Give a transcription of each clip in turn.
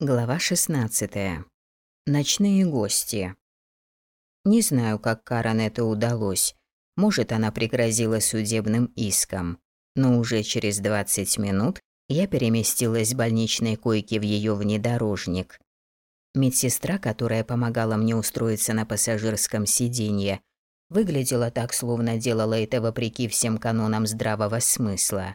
Глава 16. Ночные гости. Не знаю, как Карен это удалось. Может, она пригрозила судебным иском. Но уже через 20 минут я переместилась с больничной койки в ее внедорожник. Медсестра, которая помогала мне устроиться на пассажирском сиденье, выглядела так, словно делала это вопреки всем канонам здравого смысла.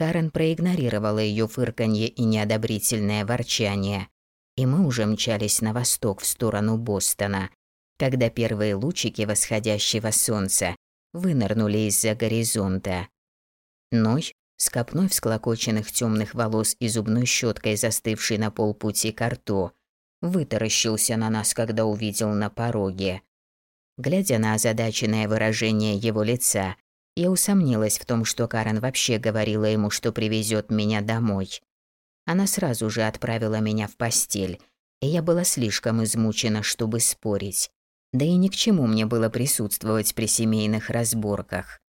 Карен проигнорировала ее фырканье и неодобрительное ворчание, и мы уже мчались на восток в сторону Бостона, когда первые лучики восходящего солнца вынырнули из-за горизонта. Ной, с копной всклокоченных темных волос и зубной щеткой, застывшей на полпути к рту, вытаращился на нас, когда увидел на пороге. Глядя на озадаченное выражение его лица, я усомнилась в том, что Карен вообще говорила ему, что привезет меня домой. Она сразу же отправила меня в постель, и я была слишком измучена, чтобы спорить. Да и ни к чему мне было присутствовать при семейных разборках.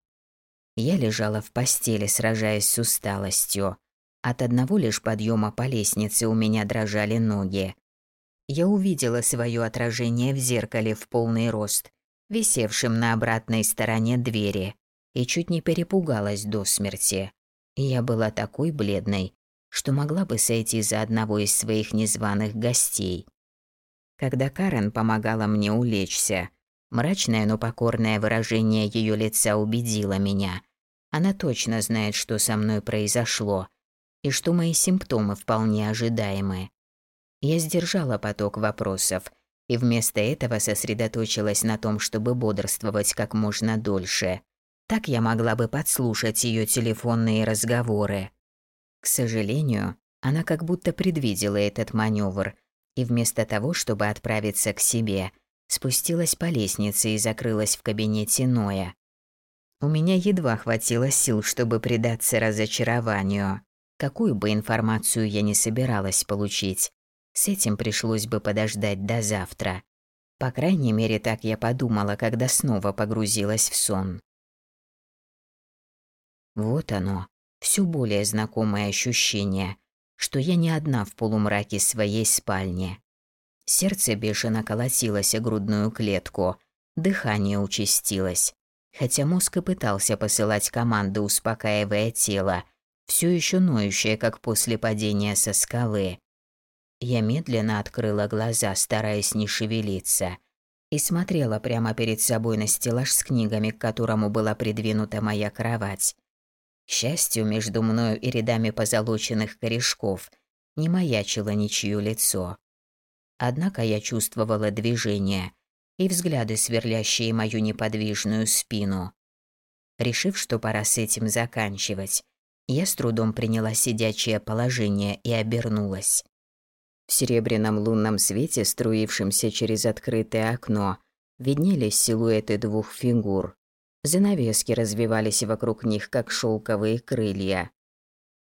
Я лежала в постели, сражаясь с усталостью. От одного лишь подъема по лестнице у меня дрожали ноги. Я увидела свое отражение в зеркале в полный рост, висевшем на обратной стороне двери и чуть не перепугалась до смерти. Я была такой бледной, что могла бы сойти за одного из своих незваных гостей. Когда Карен помогала мне улечься, мрачное, но покорное выражение ее лица убедило меня. Она точно знает, что со мной произошло, и что мои симптомы вполне ожидаемы. Я сдержала поток вопросов и вместо этого сосредоточилась на том, чтобы бодрствовать как можно дольше. Так я могла бы подслушать ее телефонные разговоры. К сожалению, она как будто предвидела этот маневр и вместо того, чтобы отправиться к себе, спустилась по лестнице и закрылась в кабинете Ноя. У меня едва хватило сил, чтобы предаться разочарованию. Какую бы информацию я не собиралась получить, с этим пришлось бы подождать до завтра. По крайней мере, так я подумала, когда снова погрузилась в сон. Вот оно, все более знакомое ощущение, что я не одна в полумраке своей спальни. Сердце бешено колотилось о грудную клетку, дыхание участилось, хотя мозг и пытался посылать команды, успокаивая тело, все еще ноющее, как после падения со скалы. Я медленно открыла глаза, стараясь не шевелиться, и смотрела прямо перед собой на стеллаж с книгами, к которому была придвинута моя кровать. Счастью, между мною и рядами позолоченных корешков не маячило ничье лицо. Однако я чувствовала движение и взгляды, сверлящие мою неподвижную спину. Решив, что пора с этим заканчивать, я с трудом приняла сидячее положение и обернулась. В серебряном лунном свете, струившемся через открытое окно, виднелись силуэты двух фигур. Занавески развивались вокруг них, как шелковые крылья.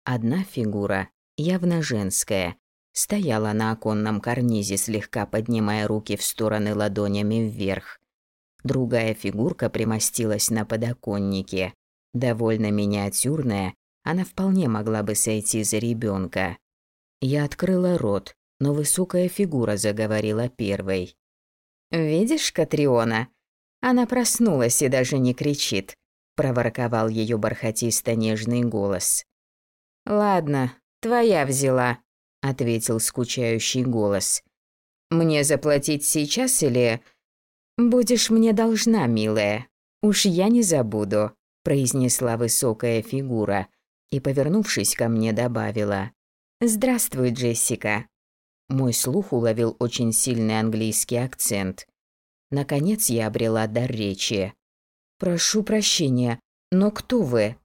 Одна фигура, явно женская, стояла на оконном карнизе, слегка поднимая руки в стороны ладонями вверх. Другая фигурка примостилась на подоконнике. Довольно миниатюрная, она вполне могла бы сойти за ребенка. Я открыла рот, но высокая фигура заговорила первой. «Видишь, Катриона, она проснулась и даже не кричит, проворковал ее бархатисто-нежный голос. Ладно, твоя взяла, ответил скучающий голос. Мне заплатить сейчас или будешь мне должна, милая? Уж я не забуду, произнесла высокая фигура и, повернувшись ко мне, добавила: "Здравствуй, Джессика". Мой слух уловил очень сильный английский акцент. Наконец я обрела дар речи. «Прошу прощения, но кто вы?»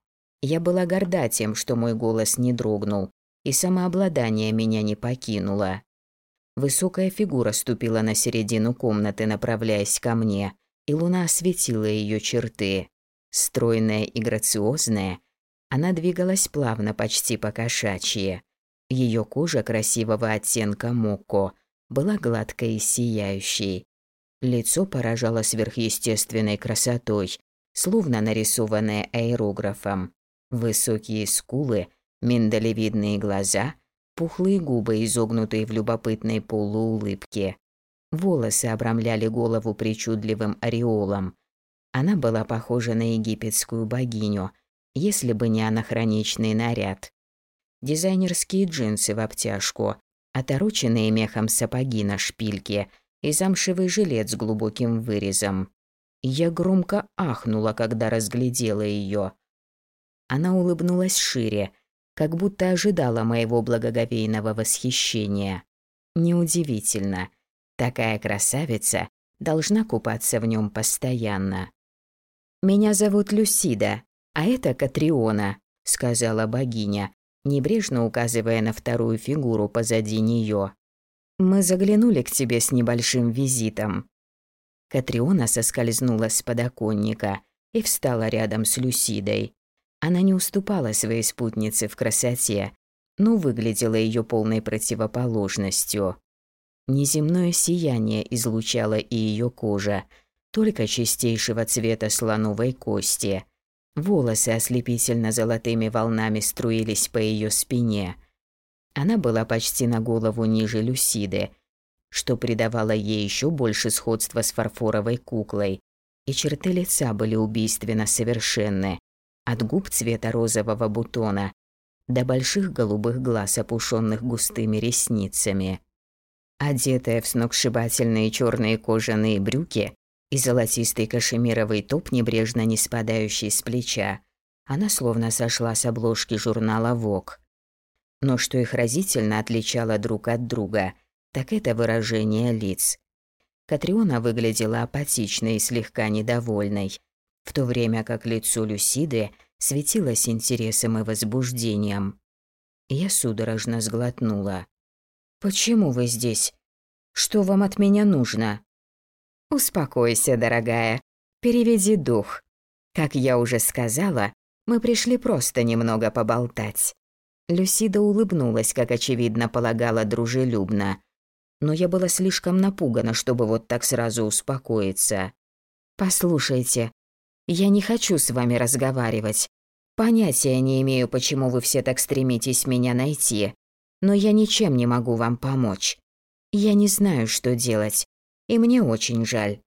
Я была горда тем, что мой голос не дрогнул, и самообладание меня не покинуло. Высокая фигура ступила на середину комнаты, направляясь ко мне, и луна осветила ее черты. Стройная и грациозная, она двигалась плавно, почти по-кошачьи. Ее кожа красивого оттенка моко была гладкой и сияющей. Лицо поражало сверхъестественной красотой, словно нарисованное аэрографом. Высокие скулы, миндалевидные глаза, пухлые губы, изогнутые в любопытной полуулыбке. Волосы обрамляли голову причудливым ореолом. Она была похожа на египетскую богиню, если бы не анахроничный наряд. Дизайнерские джинсы в обтяжку, отороченные мехом сапоги на шпильке и замшевый жилет с глубоким вырезом. Я громко ахнула, когда разглядела ее. Она улыбнулась шире, как будто ожидала моего благоговейного восхищения. Неудивительно. Такая красавица должна купаться в нем постоянно. «Меня зовут Люсида, а это Катриона», — сказала богиня, небрежно указывая на вторую фигуру позади нее. «Мы заглянули к тебе с небольшим визитом». Катриона соскользнула с подоконника и встала рядом с Люсидой. Она не уступала своей спутнице в красоте, но выглядела ее полной противоположностью. Неземное сияние излучало и ее кожа, только чистейшего цвета слоновой кости. Волосы ослепительно золотыми волнами струились по ее спине. Она была почти на голову ниже Люсиды, что придавало ей еще больше сходства с фарфоровой куклой, и черты лица были убийственно совершенны, от губ цвета розового бутона до больших голубых глаз, опушенных густыми ресницами. Одетая в сногсшибательные черные кожаные брюки и золотистый кашемировый топ, небрежно не спадающий с плеча, она словно сошла с обложки журнала Vogue. Но что их разительно отличало друг от друга, так это выражение лиц. Катриона выглядела апатичной и слегка недовольной, в то время как лицо Люсиды светилось интересом и возбуждением. Я судорожно сглотнула. «Почему вы здесь? Что вам от меня нужно?» «Успокойся, дорогая. Переведи дух. Как я уже сказала, мы пришли просто немного поболтать». Люсида улыбнулась, как очевидно полагала дружелюбно. Но я была слишком напугана, чтобы вот так сразу успокоиться. «Послушайте, я не хочу с вами разговаривать. Понятия не имею, почему вы все так стремитесь меня найти, но я ничем не могу вам помочь. Я не знаю, что делать, и мне очень жаль.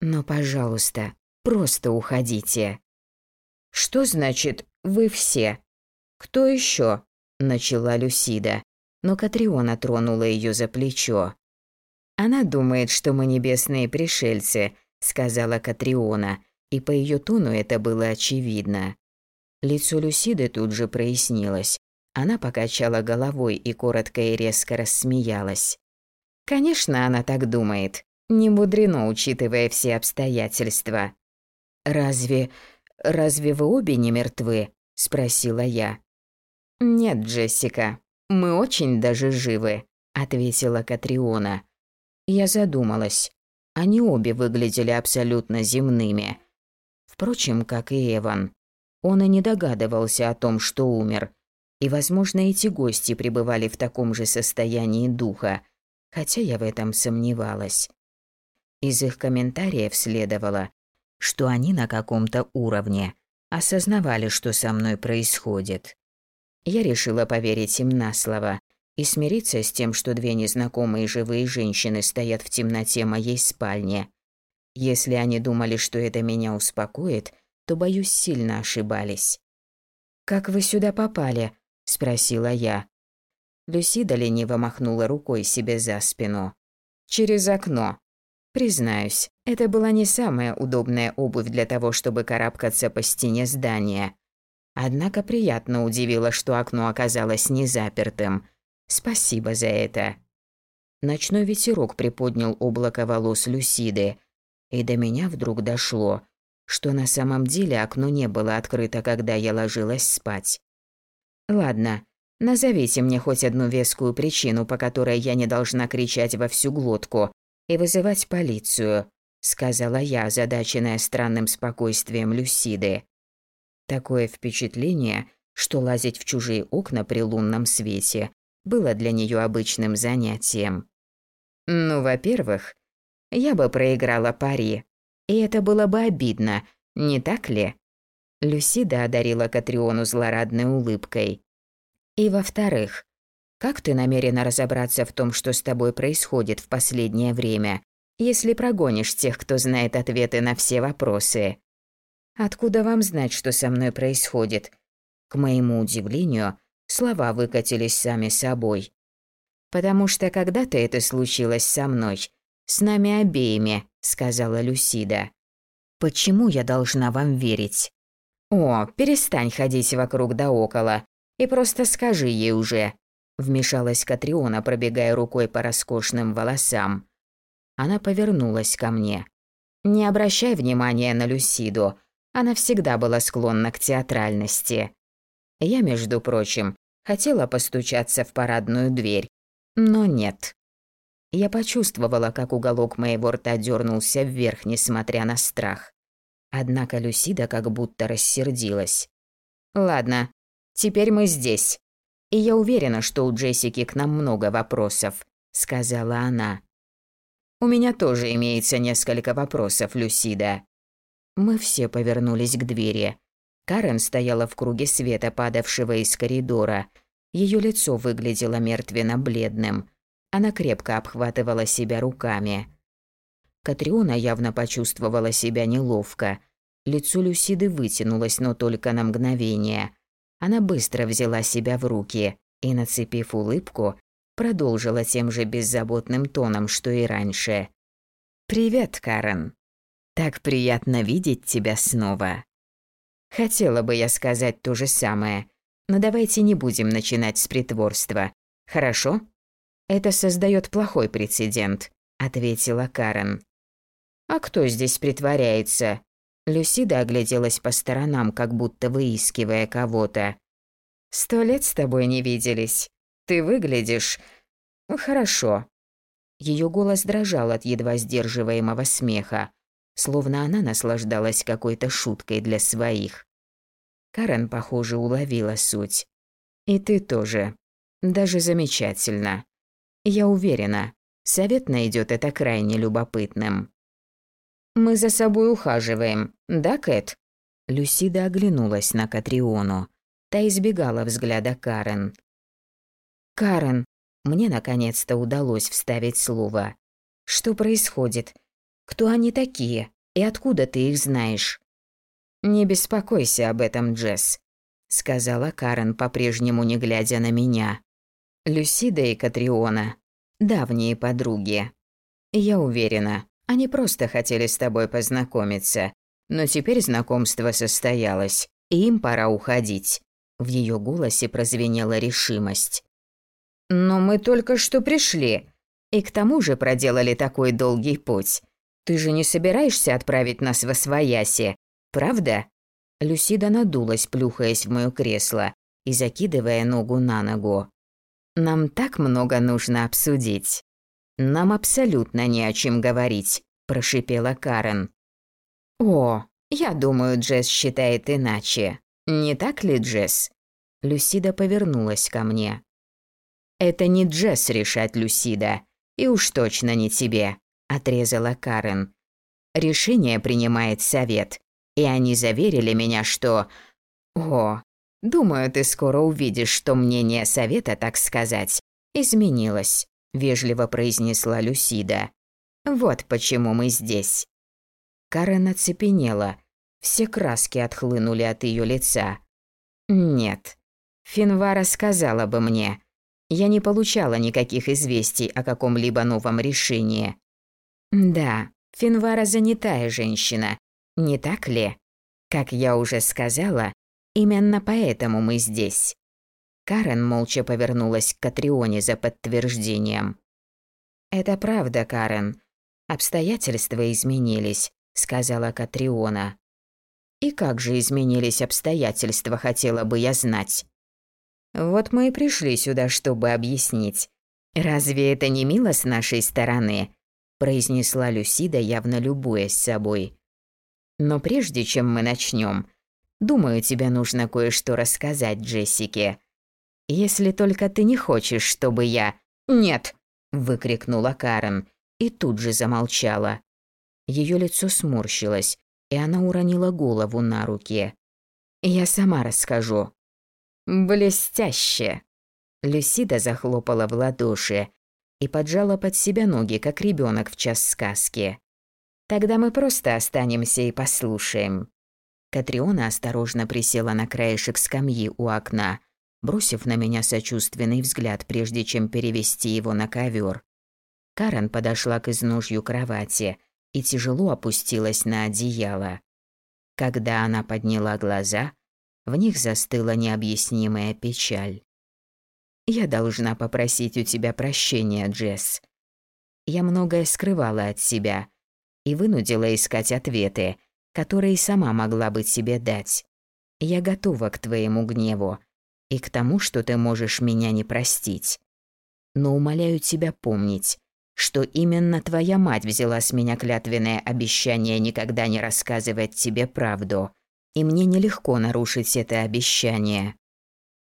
Но, пожалуйста, просто уходите. Что значит вы все? Кто еще? Начала Люсида, но Катриона тронула ее за плечо. Она думает, что мы небесные пришельцы, сказала Катриона, и по ее тону это было очевидно. Лицо Люсиды тут же прояснилось. Она покачала головой и коротко и резко рассмеялась. Конечно, она так думает. Не мудрено, учитывая все обстоятельства. Разве разве вы обе не мертвы? спросила я. Нет, Джессика, мы очень даже живы, ответила Катриона. Я задумалась. Они обе выглядели абсолютно земными. Впрочем, как и Эван. Он и не догадывался о том, что умер. И, возможно, эти гости пребывали в таком же состоянии духа, хотя я в этом сомневалась. Из их комментариев следовало, что они на каком-то уровне осознавали, что со мной происходит. Я решила поверить им на слово и смириться с тем, что две незнакомые живые женщины стоят в темноте моей спальни, если они думали, что это меня успокоит, то, боюсь, сильно ошибались. «Как вы сюда попали?» – спросила я. Люсида лениво махнула рукой себе за спину. «Через окно. Признаюсь, это была не самая удобная обувь для того, чтобы карабкаться по стене здания. Однако приятно удивило, что окно оказалось незапертым. Спасибо за это». Ночной ветерок приподнял облако волос Люсиды, и до меня вдруг дошло, что на самом деле окно не было открыто, когда я ложилась спать. Ладно, назовите мне хоть одну вескую причину, по которой я не должна кричать во всю глотку и вызывать полицию, сказала я, озадаченная странным спокойствием Люсиды. Такое впечатление, что лазить в чужие окна при лунном свете было для нее обычным занятием. Ну, во-первых, я бы проиграла пари. И это было бы обидно, не так ли? Люсида одарила Катриону злорадной улыбкой. И во-вторых, Как ты намерена разобраться в том, что с тобой происходит в последнее время, если прогонишь тех, кто знает ответы на все вопросы? Откуда вам знать, что со мной происходит? К моему удивлению, слова выкатились сами собой. Потому что когда-то это случилось со мной, с нами обеими, сказала Люсида. Почему я должна вам верить? О, перестань ходить вокруг да около и просто скажи ей уже, вмешалась Катриона, пробегая рукой по роскошным волосам. Она повернулась ко мне. Не обращай внимания на Люсиду. Она всегда была склонна к театральности. Я, между прочим, хотела постучаться в парадную дверь, но нет. Я почувствовала, как уголок моего рта дернулся вверх, несмотря на страх. Однако Люсида как будто рассердилась. «Ладно, теперь мы здесь. И я уверена, что у Джессики к нам много вопросов», — сказала она. «У меня тоже имеется несколько вопросов, Люсида. Мы все повернулись к двери. Карен стояла в круге света, падавшего из коридора. Ее лицо выглядело мертвенно-бледным. Она крепко обхватывала себя руками. Катриона явно почувствовала себя неловко. Лицо Люсиды вытянулось, но только на мгновение. Она быстро взяла себя в руки и, нацепив улыбку, продолжила тем же беззаботным тоном, что и раньше. «Привет, Карен. Так приятно видеть тебя снова. Хотела бы я сказать то же самое, но давайте не будем начинать с притворства. Хорошо? Это создает плохой прецедент, ответила Карен. А кто здесь притворяется? Люсида огляделась по сторонам, как будто выискивая кого-то. Сто лет с тобой не виделись. Ты выглядишь хорошо. Ее голос дрожал от едва сдерживаемого смеха словно она наслаждалась какой-то шуткой для своих. Карен, похоже, уловила суть. И ты тоже. Даже замечательно. Я уверена, совет найдет это крайне любопытным. Мы за собой ухаживаем, да, Кэт? Люсида оглянулась на Катриону. Та избегала взгляда Карен. Карен, мне наконец-то удалось вставить слово. Что происходит? Кто они такие? И откуда ты их знаешь?» «Не беспокойся об этом, Джесс», — сказала Карен, по-прежнему не глядя на меня. «Люсида и Катриона — давние подруги. Я уверена, они просто хотели с тобой познакомиться, но теперь знакомство состоялось, и им пора уходить». В ее голосе прозвенела решимость. «Но мы только что пришли, и к тому же проделали такой долгий путь. Ты же не собираешься отправить нас во свояси, правда?» Люсида надулась, плюхаясь в моё кресло и закидывая ногу на ногу. «Нам так много нужно обсудить. Нам абсолютно не о чем говорить», – прошипела Карен. «О, я думаю, Джесс считает иначе. Не так ли, Джесс?» Люсида повернулась ко мне. «Это не Джесс решать, Люсида, и уж точно не тебе отрезала Карен. Решение принимает совет, и они заверили меня, что... О, думаю, ты скоро увидишь, что мнение совета, так сказать, изменилось, вежливо произнесла Люсида. Вот почему мы здесь. Карен оцепенела. Все краски отхлынули от ее лица. Нет. Финвара сказала бы мне. Я не получала никаких известий о каком-либо новом решении. Да, Финвара занятая женщина, не так ли? Как я уже сказала, именно поэтому мы здесь. Карен молча повернулась к Катрионе за подтверждением. «Это правда, Карен. Обстоятельства изменились», — сказала Катриона. «И как же изменились обстоятельства, хотела бы я знать». «Вот мы и пришли сюда, чтобы объяснить. Разве это не мило с нашей стороны?» Произнесла Люсида, явно любуясь собой. Но прежде чем мы начнем, думаю, тебе нужно кое-что рассказать Джессике. Если только ты не хочешь, чтобы я... Нет, выкрикнула Карен и тут же замолчала. Ее лицо сморщилось, и она уронила голову на руки. Я сама расскажу. Блестяще. Люсида захлопала в ладоши и поджала под себя ноги, как ребенок в час сказки. «Тогда мы просто останемся и послушаем». Катриона осторожно присела на краешек скамьи у окна, бросив на меня сочувственный взгляд, прежде чем перевести его на ковер. Карен подошла к изножью кровати и тяжело опустилась на одеяло. Когда она подняла глаза, в них застыла необъяснимая печаль. «Я должна попросить у тебя прощения, Джесс. Я многое скрывала от себя и вынудила искать ответы, которые сама могла бы тебе дать. Я готова к твоему гневу и к тому, что ты можешь меня не простить. Но умоляю тебя помнить, что именно твоя мать взяла с меня клятвенное обещание никогда не рассказывать тебе правду, и мне нелегко нарушить это обещание.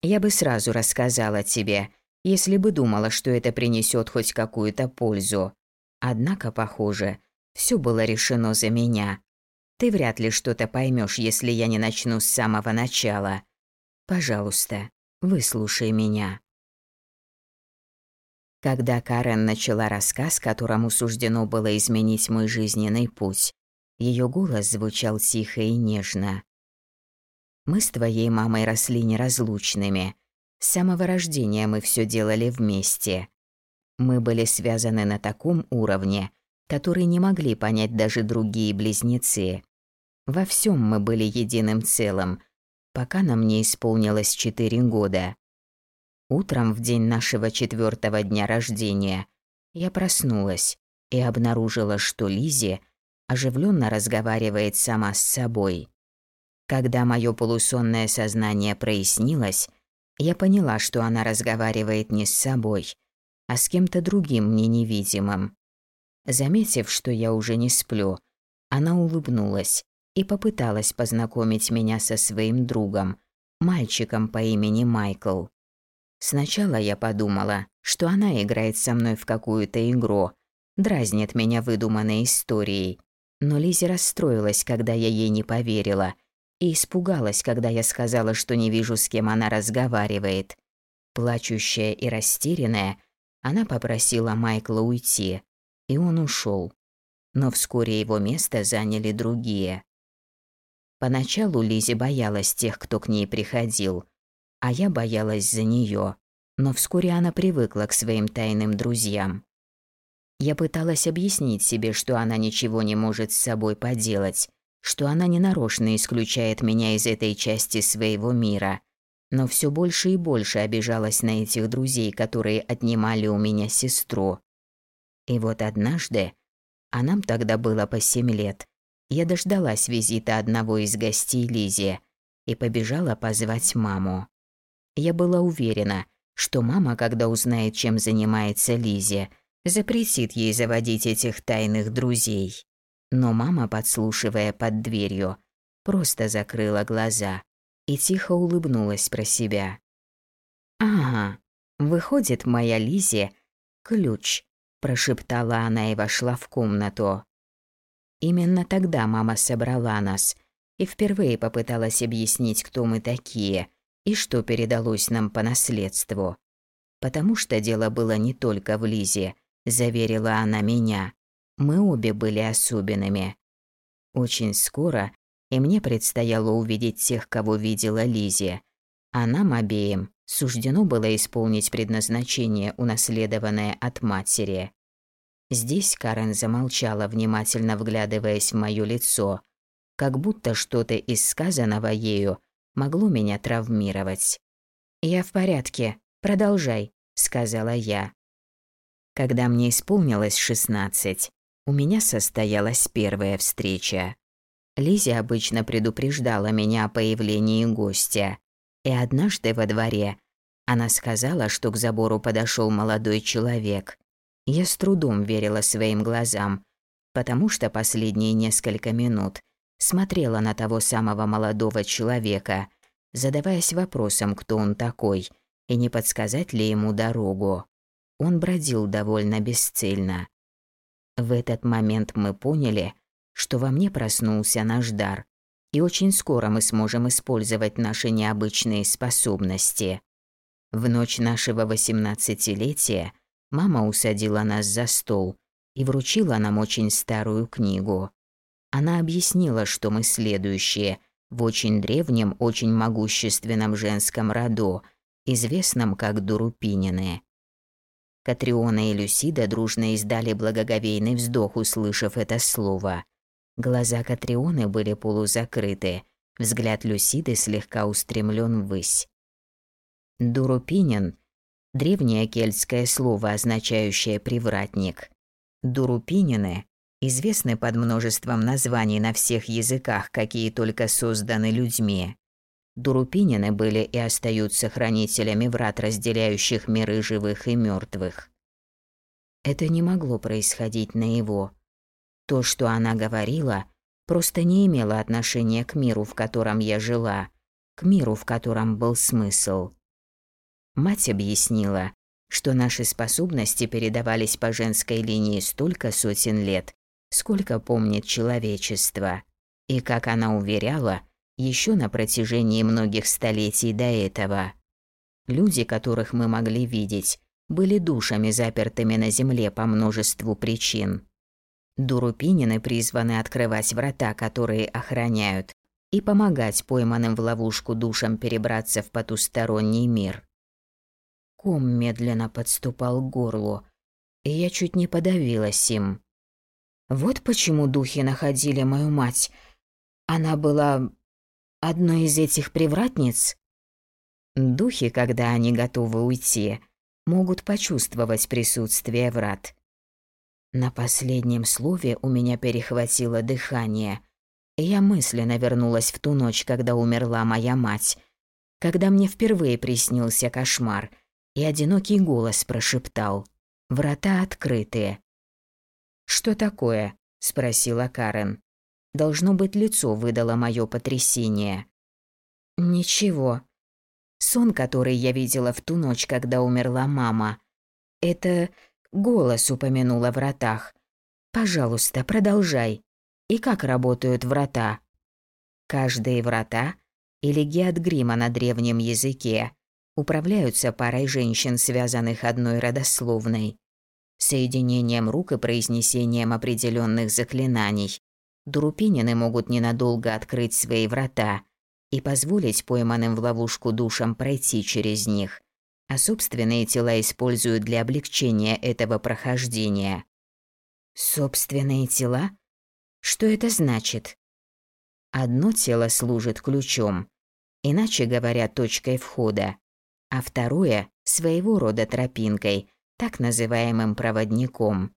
Я бы сразу рассказала тебе, если бы думала, что это принесет хоть какую-то пользу. Однако, похоже, все было решено за меня. Ты вряд ли что-то поймешь, если я не начну с самого начала. Пожалуйста, выслушай меня. Когда Карен начала рассказ, которому суждено было изменить мой жизненный путь, ее голос звучал тихо и нежно. Мы с твоей мамой росли неразлучными. С самого рождения мы все делали вместе. Мы были связаны на таком уровне, который не могли понять даже другие близнецы. Во всем мы были единым целым, пока нам не исполнилось четыре года. Утром в день нашего четвертого дня рождения я проснулась и обнаружила, что Лизи оживленно разговаривает сама с собой. Когда мое полусонное сознание прояснилось, я поняла, что она разговаривает не с собой, а с кем-то другим мне невидимым. Заметив, что я уже не сплю, она улыбнулась и попыталась познакомить меня со своим другом, мальчиком по имени Майкл. Сначала я подумала, что она играет со мной в какую-то игру, дразнит меня выдуманной историей. Но Лизи расстроилась, когда я ей не поверила – и испугалась, когда я сказала, что не вижу, с кем она разговаривает. Плачущая и растерянная, она попросила Майкла уйти, и он ушел. Но вскоре его место заняли другие. Поначалу Лизи боялась тех, кто к ней приходил, а я боялась за нее. Но вскоре она привыкла к своим тайным друзьям. Я пыталась объяснить себе, что она ничего не может с собой поделать, что она ненарочно исключает меня из этой части своего мира, но все больше и больше обижалась на этих друзей, которые отнимали у меня сестру. И вот однажды, а нам тогда было по семь лет, я дождалась визита одного из гостей Лизи и побежала позвать маму. Я была уверена, что мама, когда узнает, чем занимается Лизи, запретит ей заводить этих тайных друзей. Но мама, подслушивая под дверью, просто закрыла глаза и тихо улыбнулась про себя. «Ага, выходит, моя Лизи – ключ», – прошептала она и вошла в комнату. Именно тогда мама собрала нас и впервые попыталась объяснить, кто мы такие и что передалось нам по наследству. Потому что дело было не только в Лизе, заверила она меня. Мы обе были особенными. Очень скоро и мне предстояло увидеть тех, кого видела Лизи, а нам обеим суждено было исполнить предназначение, унаследованное от матери. Здесь Карен замолчала, внимательно вглядываясь в моё лицо, как будто что-то из сказанного ею могло меня травмировать. «Я в порядке, продолжай», — сказала я. Когда мне исполнилось шестнадцать, у меня состоялась первая встреча. Лизи обычно предупреждала меня о появлении гостя. И однажды во дворе она сказала, что к забору подошел молодой человек. Я с трудом верила своим глазам, потому что последние несколько минут смотрела на того самого молодого человека, задаваясь вопросом, кто он такой, и не подсказать ли ему дорогу. Он бродил довольно бесцельно. В этот момент мы поняли, что во мне проснулся наш дар, и очень скоро мы сможем использовать наши необычные способности. В ночь нашего восемнадцатилетия мама усадила нас за стол и вручила нам очень старую книгу. Она объяснила, что мы следующие в очень древнем, очень могущественном женском роду, известном как Дурупинины. Катриона и Люсида дружно издали благоговейный вздох, услышав это слово. Глаза Катрионы были полузакрыты, взгляд Люсиды слегка устремлен ввысь. Дурупинин – древнее кельтское слово, означающее «привратник». Дурупинины известны под множеством названий на всех языках, какие только созданы людьми. Дурупинины были и остаются хранителями врат, разделяющих миры живых и мертвых. Это не могло происходить на его. То, что она говорила, просто не имело отношения к миру, в котором я жила, к миру, в котором был смысл. Мать объяснила, что наши способности передавались по женской линии столько сотен лет, сколько помнит человечество. И, как она уверяла, еще на протяжении многих столетий до этого. Люди, которых мы могли видеть, были душами, запертыми на земле по множеству причин. Дурупинины призваны открывать врата, которые охраняют, и помогать пойманным в ловушку душам перебраться в потусторонний мир. Ком медленно подступал к горлу, и я чуть не подавилась им. Вот почему духи находили мою мать. Она была одной из этих привратниц. Духи, когда они готовы уйти, могут почувствовать присутствие врат. На последнем слове у меня перехватило дыхание. Я мысленно вернулась в ту ночь, когда умерла моя мать, когда мне впервые приснился кошмар — и одинокий голос прошептал «Врата открытые». «Что такое?» – спросила Карен. Должно быть, лицо выдало мое потрясение. «Ничего. Сон, который я видела в ту ночь, когда умерла мама. Это голос упомянул о вратах. Пожалуйста, продолжай. И как работают врата?» «Каждые врата» или геатгрима на древнем языке управляются парой женщин, связанных одной родословной. Соединением рук и произнесением определенных заклинаний Дурупинины могут ненадолго открыть свои врата и позволить пойманным в ловушку душам пройти через них, а собственные тела используют для облегчения этого прохождения. Собственные тела? Что это значит? Одно тело служит ключом, иначе говоря, точкой входа, а второе – своего рода тропинкой, так называемым проводником.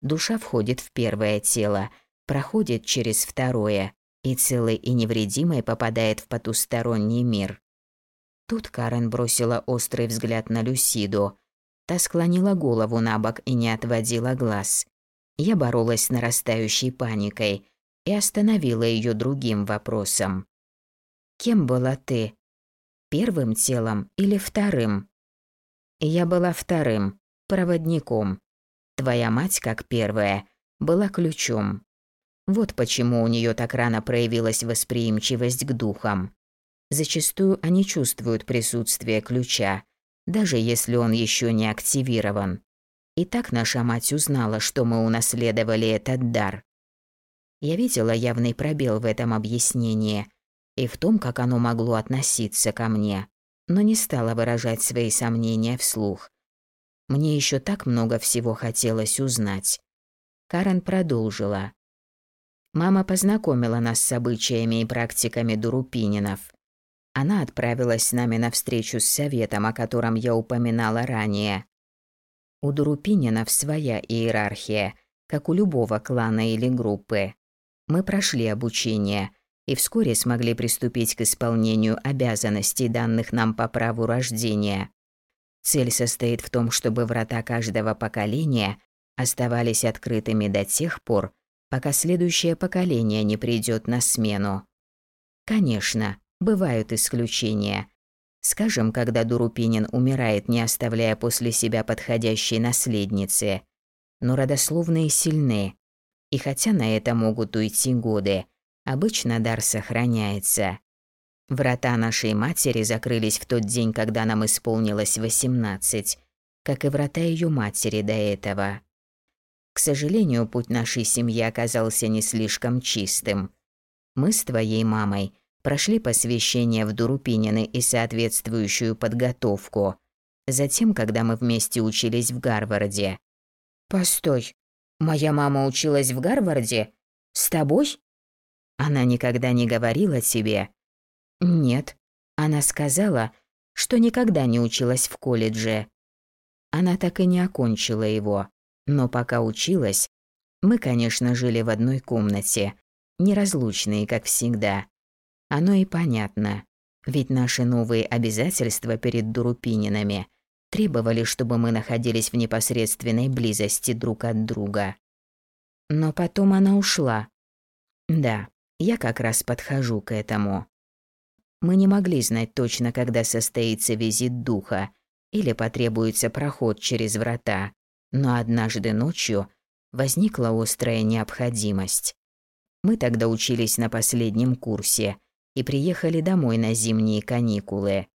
Душа входит в первое тело, проходит через второе и целый и невредимой попадает в потусторонний мир. Тут Карен бросила острый взгляд на Люсиду. Та склонила голову на бок и не отводила глаз. Я боролась с нарастающей паникой и остановила ее другим вопросом. «Кем была ты?» Первым телом или вторым? Я была вторым, проводником. Твоя мать, как первая, была ключом. Вот почему у нее так рано проявилась восприимчивость к духам. Зачастую они чувствуют присутствие ключа, даже если он еще не активирован. И так наша мать узнала, что мы унаследовали этот дар. Я видела явный пробел в этом объяснении, и в том, как оно могло относиться ко мне, но не стала выражать свои сомнения вслух. Мне еще так много всего хотелось узнать. Карен продолжила. Мама познакомила нас с обычаями и практиками Дурупининов. Она отправилась с нами на встречу с советом, о котором я упоминала ранее. У Дурупининов своя иерархия, как у любого клана или группы. Мы прошли обучение, и вскоре смогли приступить к исполнению обязанностей, данных нам по праву рождения. Цель состоит в том, чтобы врата каждого поколения оставались открытыми до тех пор, пока следующее поколение не придет на смену. Конечно, бывают исключения. Скажем, когда Дурупинин умирает, не оставляя после себя подходящей наследницы. Но родословные сильны. И хотя на это могут уйти годы, Обычно дар сохраняется. Врата нашей матери закрылись в тот день, когда нам исполнилось 18, как и врата ее матери до этого. К сожалению, путь нашей семьи оказался не слишком чистым. Мы с твоей мамой прошли посвящение в Дурупинины и соответствующую подготовку. Затем, когда мы вместе учились в Гарварде. Постой, моя мама училась в Гарварде? С тобой? Она никогда не говорила тебе? Нет. Она сказала, что никогда не училась в колледже. Она так и не окончила его. Но пока училась, мы, конечно, жили в одной комнате, неразлучные, как всегда. Оно и понятно, ведь наши новые обязательства перед Дурупининами требовали, чтобы мы находились в непосредственной близости друг от друга. Но потом она ушла. Да, я как раз подхожу к этому. Мы не могли знать точно, когда состоится визит духа или потребуется проход через врата. Но однажды ночью возникла острая необходимость. Мы тогда учились на последнем курсе и приехали домой на зимние каникулы.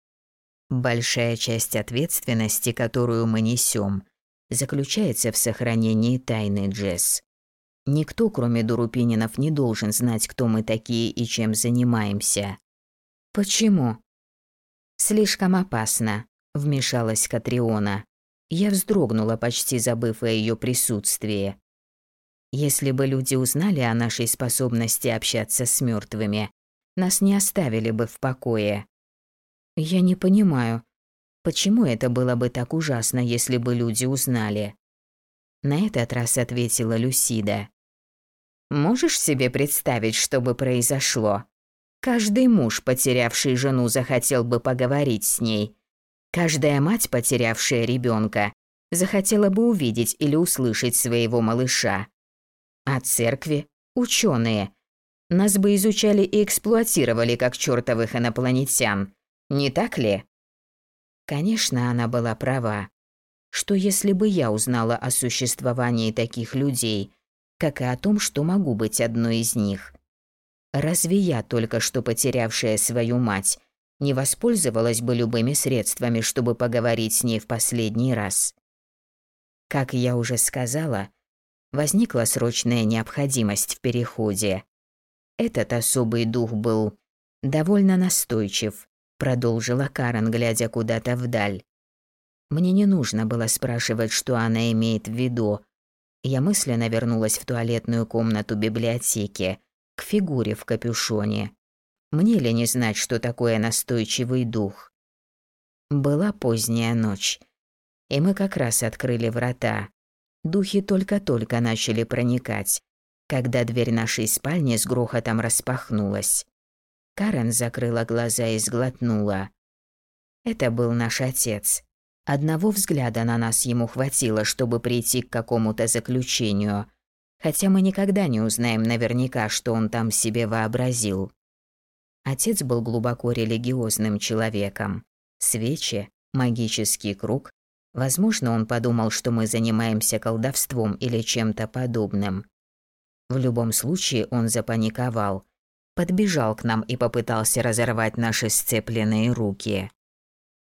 Большая часть ответственности, которую мы несем, заключается в сохранении тайны Джесс. Никто, кроме Дурупининов, не должен знать, кто мы такие и чем занимаемся. Почему? Слишком опасно, вмешалась Катриона. Я вздрогнула, почти забыв о ее присутствии. Если бы люди узнали о нашей способности общаться с мертвыми, нас не оставили бы в покое. Я не понимаю, почему это было бы так ужасно, если бы люди узнали. На этот раз ответила Люсида. Можешь себе представить, что бы произошло? Каждый муж, потерявший жену, захотел бы поговорить с ней, Каждая мать, потерявшая ребенка, захотела бы увидеть или услышать своего малыша. А церкви, ученые, нас бы изучали и эксплуатировали как чертовых инопланетян, не так ли? Конечно, она была права. Что если бы я узнала о существовании таких людей, как и о том, что могу быть одной из них? Разве я, только что потерявшая свою мать, не воспользовалась бы любыми средствами, чтобы поговорить с ней в последний раз. Как я уже сказала, возникла срочная необходимость в переходе. Этот особый дух был довольно настойчив, продолжила Карен, глядя куда-то вдаль. Мне не нужно было спрашивать, что она имеет в виду. Я мысленно вернулась в туалетную комнату библиотеки, к фигуре в капюшоне. Мне ли не знать, что такое настойчивый дух? Была поздняя ночь, и мы как раз открыли врата. Духи только-только начали проникать, когда дверь нашей спальни с грохотом распахнулась. Карен закрыла глаза и сглотнула. Это был наш отец. Одного взгляда на нас ему хватило, чтобы прийти к какому-то заключению, хотя мы никогда не узнаем наверняка, что он там себе вообразил. Отец был глубоко религиозным человеком. Свечи, магический круг. Возможно, он подумал, что мы занимаемся колдовством или чем-то подобным. В любом случае он запаниковал, подбежал к нам и попытался разорвать наши сцепленные руки.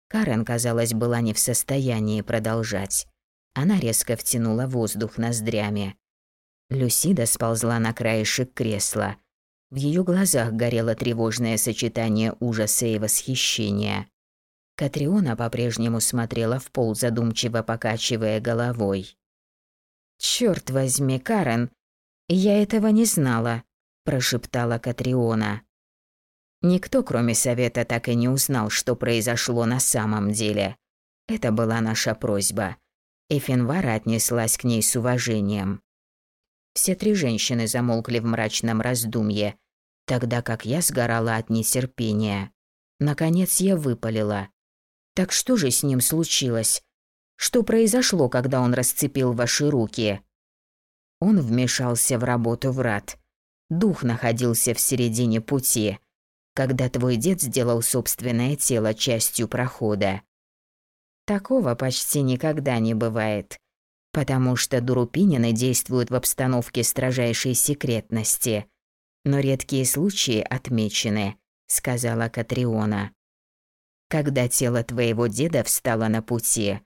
Карен, казалось, была не в состоянии продолжать. Она резко втянула воздух ноздрями. Люсида сползла на краешек кресла – в ее глазах горело тревожное сочетание ужаса и восхищения. Катриона по-прежнему смотрела в пол, задумчиво покачивая головой. «Чёрт возьми, Карен, я этого не знала», – прошептала Катриона. Никто, кроме совета, так и не узнал, что произошло на самом деле. Это была наша просьба. И Финвара отнеслась к ней с уважением. Все три женщины замолкли в мрачном раздумье, тогда как я сгорала от нетерпения. Наконец я выпалила. «Так что же с ним случилось? Что произошло, когда он расцепил ваши руки?» Он вмешался в работу врат. Дух находился в середине пути, когда твой дед сделал собственное тело частью прохода. Такого почти никогда не бывает потому что Дурупинины действуют в обстановке строжайшей секретности. Но редкие случаи отмечены, сказала Катриона. Когда тело твоего деда встало на пути,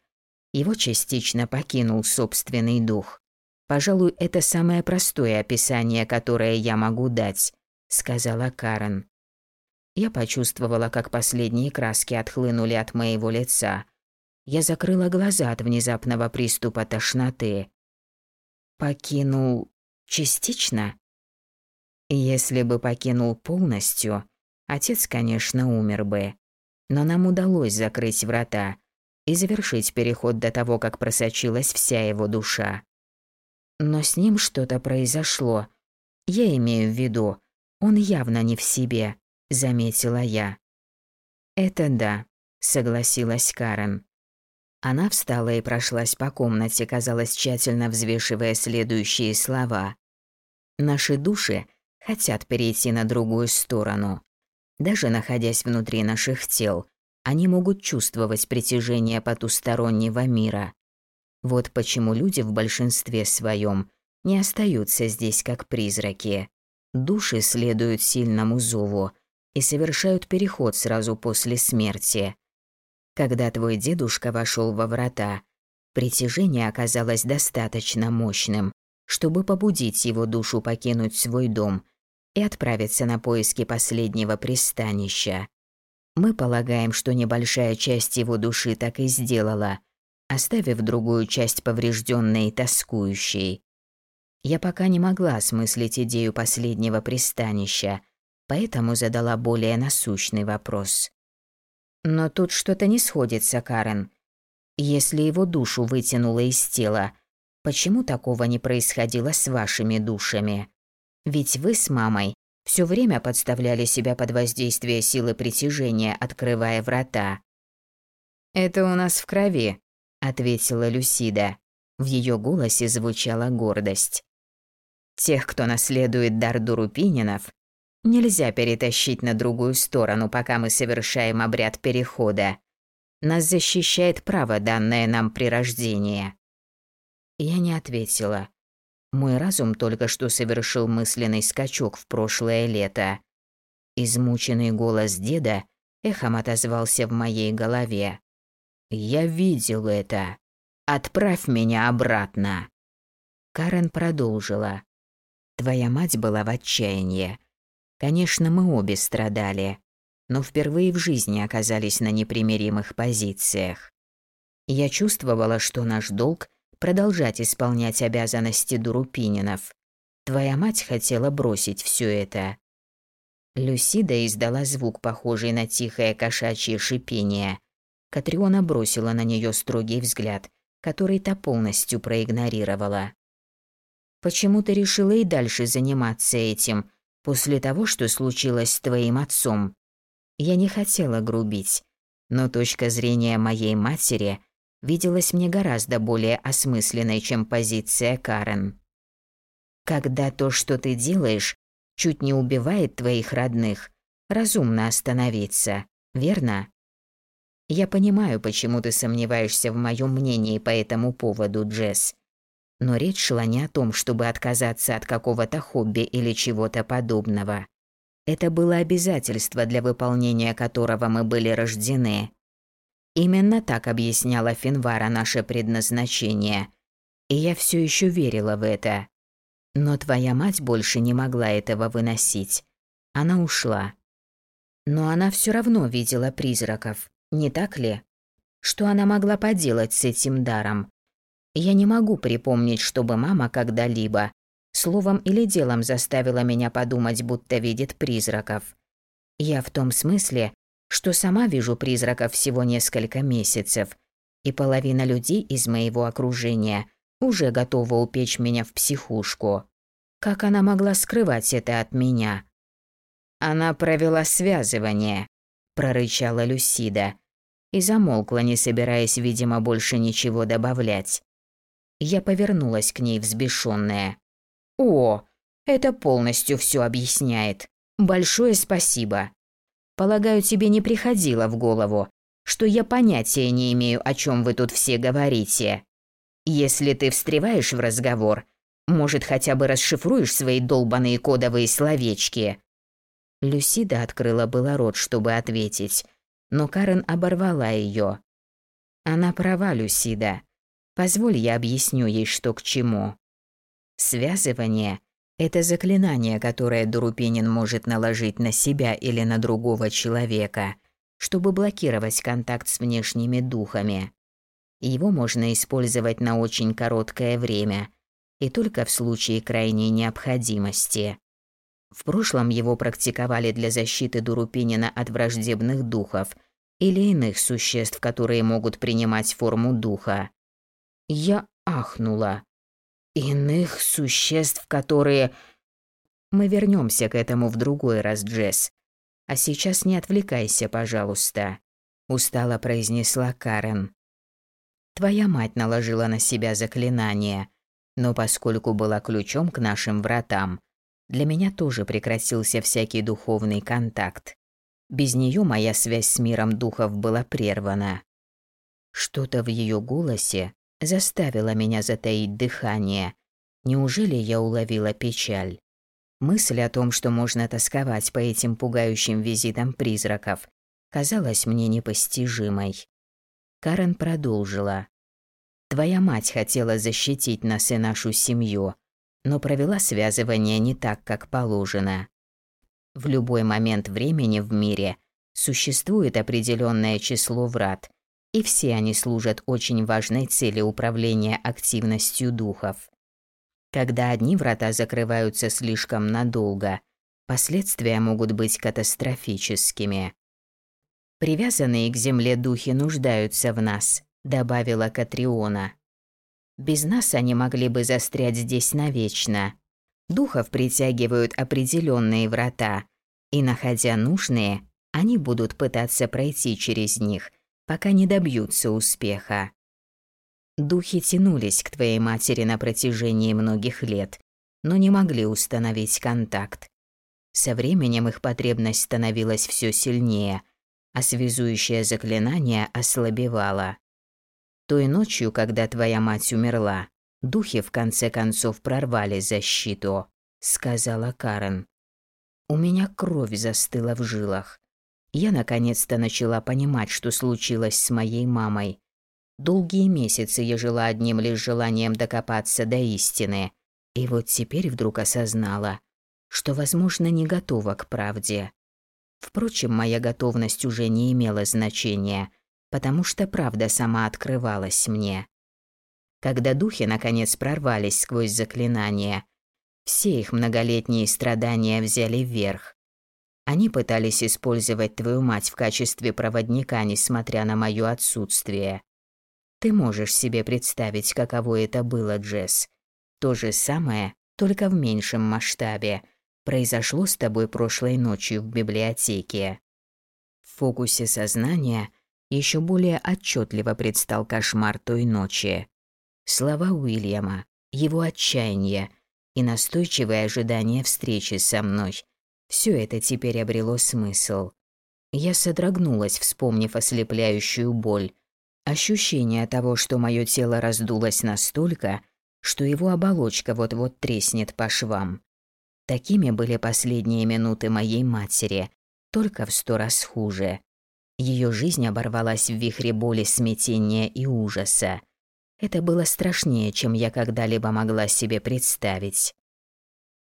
его частично покинул собственный дух. Пожалуй, это самое простое описание, которое я могу дать, сказала Карен. Я почувствовала, как последние краски отхлынули от моего лица. Я закрыла глаза от внезапного приступа тошноты. Покинул частично? Если бы покинул полностью, отец, конечно, умер бы. Но нам удалось закрыть врата и завершить переход до того, как просочилась вся его душа. Но с ним что-то произошло. Я имею в виду, он явно не в себе, заметила я. Это да, согласилась Карен. Она встала и прошлась по комнате, казалось, тщательно взвешивая следующие слова. Наши души хотят перейти на другую сторону. Даже находясь внутри наших тел, они могут чувствовать притяжение потустороннего мира. Вот почему люди в большинстве своем не остаются здесь как призраки. Души следуют сильному зову и совершают переход сразу после смерти. Когда твой дедушка вошел во врата, притяжение оказалось достаточно мощным, чтобы побудить его душу покинуть свой дом и отправиться на поиски последнего пристанища. Мы полагаем, что небольшая часть его души так и сделала, оставив другую часть поврежденной и тоскующей. Я пока не могла осмыслить идею последнего пристанища, поэтому задала более насущный вопрос. Но тут что-то не сходится, Карен. Если его душу вытянуло из тела, почему такого не происходило с вашими душами? Ведь вы с мамой все время подставляли себя под воздействие силы притяжения, открывая врата. «Это у нас в крови», — ответила Люсида. В ее голосе звучала гордость. «Тех, кто наследует дар Дурупининов, Нельзя перетащить на другую сторону, пока мы совершаем обряд перехода. Нас защищает право, данное нам при рождении. Я не ответила. Мой разум только что совершил мысленный скачок в прошлое лето. Измученный голос деда эхом отозвался в моей голове. «Я видел это. Отправь меня обратно». Карен продолжила. «Твоя мать была в отчаянии. Конечно, мы обе страдали, но впервые в жизни оказались на непримиримых позициях. Я чувствовала, что наш долг – продолжать исполнять обязанности Дурупининов. Твоя мать хотела бросить все это. Люсида издала звук, похожий на тихое кошачье шипение. Катриона бросила на нее строгий взгляд, который та полностью проигнорировала. «Почему ты решила и дальше заниматься этим?» После того, что случилось с твоим отцом, я не хотела грубить, но точка зрения моей матери виделась мне гораздо более осмысленной, чем позиция Карен. Когда то, что ты делаешь, чуть не убивает твоих родных, разумно остановиться, верно? Я понимаю, почему ты сомневаешься в моем мнении по этому поводу, Джесс. Но речь шла не о том, чтобы отказаться от какого-то хобби или чего-то подобного. Это было обязательство, для выполнения которого мы были рождены. Именно так объясняла Финвара наше предназначение. И я все еще верила в это. Но твоя мать больше не могла этого выносить. Она ушла. Но она все равно видела призраков, не так ли? Что она могла поделать с этим даром? Я не могу припомнить, чтобы мама когда-либо словом или делом заставила меня подумать, будто видит призраков. Я в том смысле, что сама вижу призраков всего несколько месяцев, и половина людей из моего окружения уже готова упечь меня в психушку. Как она могла скрывать это от меня? Она провела связывание, прорычала Люсида и замолкла, не собираясь, видимо, больше ничего добавлять. Я повернулась к ней взбешенная. «О, это полностью все объясняет. Большое спасибо. Полагаю, тебе не приходило в голову, что я понятия не имею, о чем вы тут все говорите. Если ты встреваешь в разговор, может, хотя бы расшифруешь свои долбаные кодовые словечки?» Люсида открыла было рот, чтобы ответить, но Карен оборвала ее. Она права, Люсида. Позволь я объясню ей, что к чему. Связывание – это заклинание, которое Дурупенин может наложить на себя или на другого человека, чтобы блокировать контакт с внешними духами. Его можно использовать на очень короткое время и только в случае крайней необходимости. В прошлом его практиковали для защиты Дурупинина от враждебных духов или иных существ, которые могут принимать форму духа. Я ахнула. Иных существ, которые... Мы вернемся к этому в другой раз, Джесс. А сейчас не отвлекайся, пожалуйста, устало произнесла Карен. Твоя мать наложила на себя заклинание, но поскольку была ключом к нашим вратам, для меня тоже прекратился всякий духовный контакт. Без нее моя связь с миром духов была прервана. Что-то в ее голосе заставило меня затаить дыхание. Неужели я уловила печаль? Мысль о том, что можно тосковать по этим пугающим визитам призраков, казалась мне непостижимой. Карен продолжила. «Твоя мать хотела защитить нас и нашу семью, но провела связывание не так, как положено. В любой момент времени в мире существует определенное число врат, и все они служат очень важной цели управления активностью духов. Когда одни врата закрываются слишком надолго, последствия могут быть катастрофическими. Привязанные к земле духи нуждаются в нас, добавила Катриона. Без нас они могли бы застрять здесь навечно. Духов притягивают определенные врата, и находя нужные, они будут пытаться пройти через них, пока не добьются успеха. Духи тянулись к твоей матери на протяжении многих лет, но не могли установить контакт. Со временем их потребность становилась все сильнее – а связующее заклинание ослабевало. Той ночью, когда твоя мать умерла, духи в конце концов прорвали защиту, сказала Карен. У меня кровь застыла в жилах. Я наконец-то начала понимать, что случилось с моей мамой. Долгие месяцы я жила одним лишь желанием докопаться до истины, и вот теперь вдруг осознала, что, возможно, не готова к правде. Впрочем, моя готовность уже не имела значения, потому что правда сама открывалась мне. Когда духи наконец прорвались сквозь заклинания, все их многолетние страдания взяли вверх. Они пытались использовать твою мать в качестве проводника, несмотря на моё отсутствие. Ты можешь себе представить, каково это было, Джесс. То же самое, только в меньшем масштабе – произошло с тобой прошлой ночью в библиотеке. В фокусе сознания еще более отчетливо предстал кошмар той ночи. Слова Уильяма, его отчаяние и настойчивое ожидание встречи со мной – все это теперь обрело смысл. Я содрогнулась, вспомнив ослепляющую боль, ощущение того, что мое тело раздулось настолько, что его оболочка вот-вот треснет по швам. Такими были последние минуты моей матери, только в сто раз хуже. Ее жизнь оборвалась в вихре боли, смятения и ужаса. Это было страшнее, чем я когда-либо могла себе представить.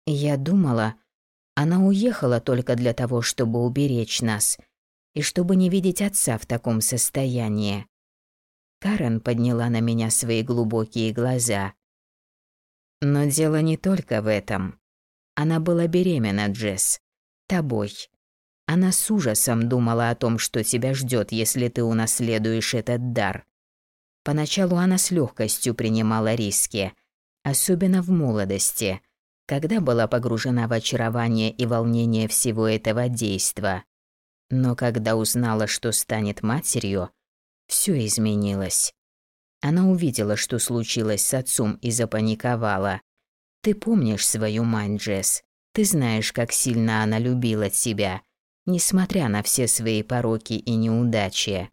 Я думала, она уехала только для того, чтобы уберечь нас и чтобы не видеть отца в таком состоянии. Карен подняла на меня свои глубокие глаза. Но дело не только в этом. Она была беременна, Джесс. Тобой. Она с ужасом думала о том, что тебя ждет, если ты унаследуешь этот дар. Поначалу она с легкостью принимала риски, особенно в молодости, когда была погружена в очарование и волнение всего этого действа. Но когда узнала, что станет матерью, все изменилось. Она увидела, что случилось с отцом и запаниковала. Ты помнишь свою мать, Джесс. Ты знаешь, как сильно она любила тебя, несмотря на все свои пороки и неудачи.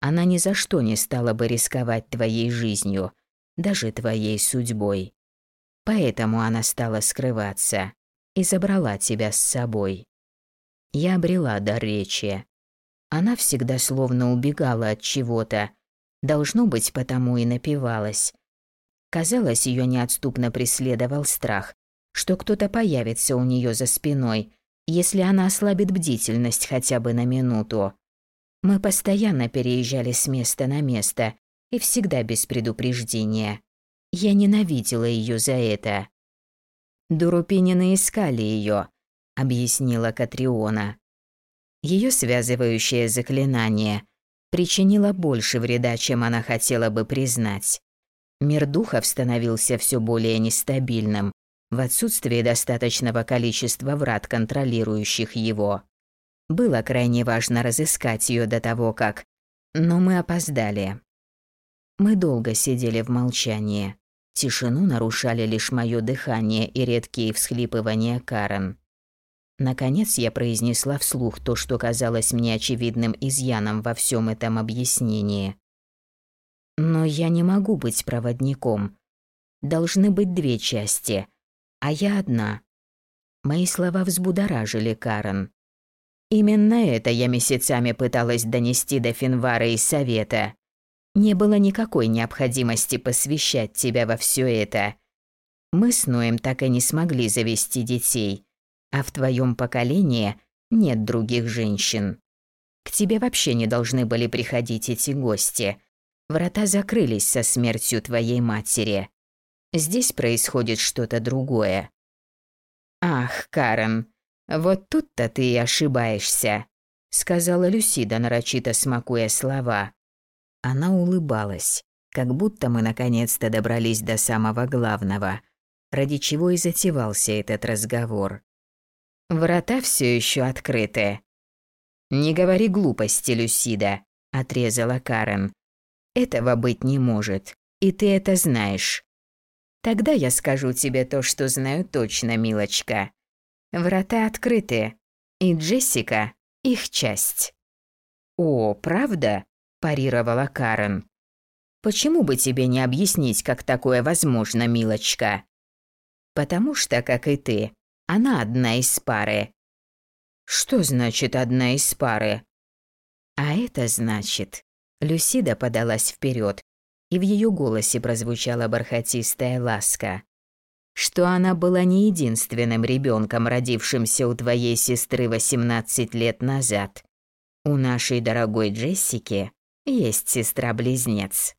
Она ни за что не стала бы рисковать твоей жизнью, даже твоей судьбой. Поэтому она стала скрываться и забрала тебя с собой. Я обрела дар речи. Она всегда словно убегала от чего-то. Должно быть, потому и напивалась. Казалось, ее неотступно преследовал страх, что кто-то появится у нее за спиной, если она ослабит бдительность хотя бы на минуту. Мы постоянно переезжали с места на место и всегда без предупреждения. Я ненавидела ее за это. Дурупинины искали ее, объяснила Катриона. Ее связывающее заклинание причинило больше вреда, чем она хотела бы признать. Мир духов становился все более нестабильным в отсутствии достаточного количества врат, контролирующих его. Было крайне важно разыскать ее до того, как... Но мы опоздали. Мы долго сидели в молчании. Тишину нарушали лишь мое дыхание и редкие всхлипывания Карен. Наконец я произнесла вслух то, что казалось мне очевидным изъяном во всем этом объяснении. Но я не могу быть проводником. Должны быть две части, а я одна. Мои слова взбудоражили Карен. Именно это я месяцами пыталась донести до Финвара и Совета. Не было никакой необходимости посвящать тебя во все это. Мы с Ноем так и не смогли завести детей, а в твоем поколении нет других женщин. К тебе вообще не должны были приходить эти гости. Врата закрылись со смертью твоей матери. Здесь происходит что-то другое. Ах, Карен, вот тут-то ты и ошибаешься, сказала Люсида, нарочито смакуя слова. Она улыбалась, как будто мы наконец-то добрались до самого главного, ради чего и затевался этот разговор. Врата все еще открыты. Не говори глупости, Люсида, отрезала Карен. Этого быть не может, и ты это знаешь. Тогда я скажу тебе то, что знаю точно, милочка. Врата открыты, и Джессика – их часть. О, правда? Парировала Карен. Почему бы тебе не объяснить, как такое возможно, милочка? Потому что, как и ты, она одна из пары. Что значит одна из пары? А это значит, Люсида подалась вперед, и в ее голосе прозвучала бархатистая ласка, что она была не единственным ребенком, родившимся у твоей сестры 18 лет назад. У нашей дорогой Джессики есть сестра-близнец.